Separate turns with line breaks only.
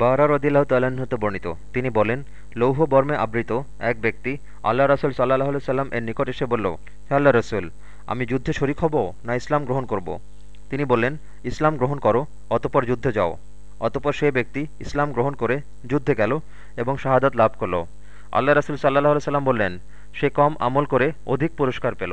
বারা রদিল্লাহ বর্ণিত। তিনি বলেন, লৌহ বর্মে আবৃত এক ব্যক্তি আল্লাহ রসুল সাল্লাহ সাল্লাম এর নিকট এসে বলল, হে আল্লাহ রসুল, আমি যুদ্ধে শরিক হব না ইসলাম গ্রহণ করব? তিনি বললেন, ইসলাম গ্রহণ করো, অতপর যুদ্ধে যাও। অতপর সে ব্যক্তি ইসলাম গ্রহণ করে যুদ্ধে গেল এবং শাহাদাত লাভ করল। আল্লাহ রসুল সাল্লাহ সাল্লাম বললেন, সে কম আমল করে অধিক পুরস্কার পেল।